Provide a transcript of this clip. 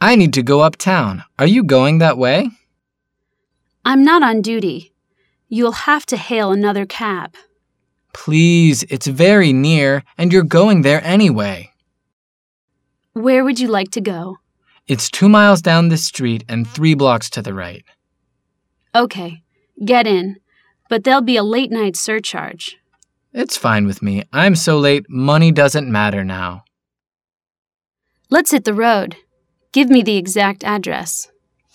I need to go uptown. Are you going that way? I'm not on duty. You'll have to hail another cab. Please, it's very near, and you're going there anyway. Where would you like to go? It's two miles down the street and three blocks to the right. Okay, get in. But there'll be a late night surcharge. It's fine with me. I'm so late, money doesn't matter now. Let's hit the road. Give me the exact address.